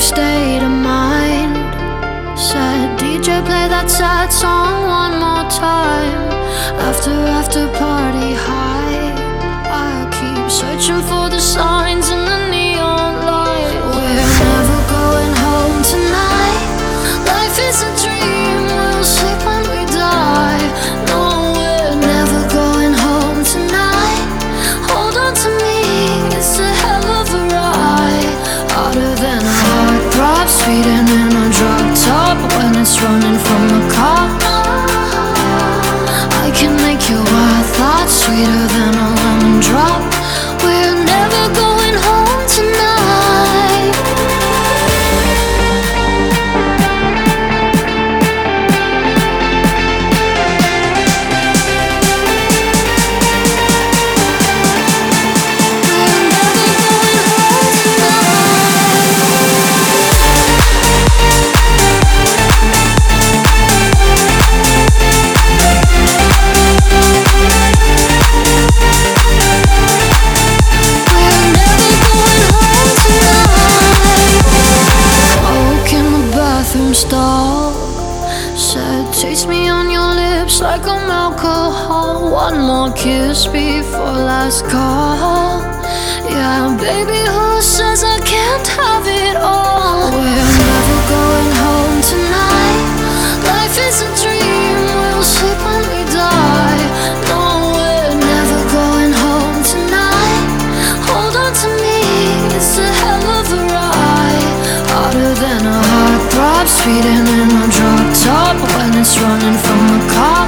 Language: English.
state of mind. Said DJ, play that sad song one more time. After after party running from a cop. I can make your wild thoughts sweeter than stall. Said, taste me on your lips like I'm alcohol. One more kiss before last call. Yeah, baby, who says I can't have it all? We're never going home tonight. Life is speeding in a drop top when it's running from a cop.